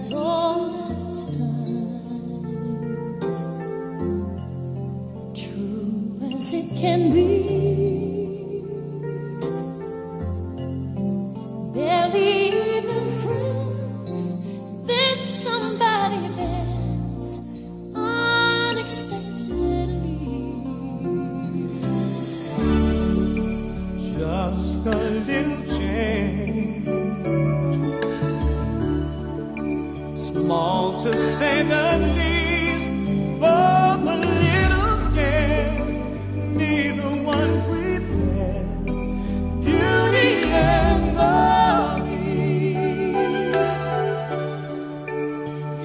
as long as time, true as it can be. small to say the least, both a little scared, neither one prepared. Beauty and the Beast,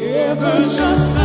ever just. the.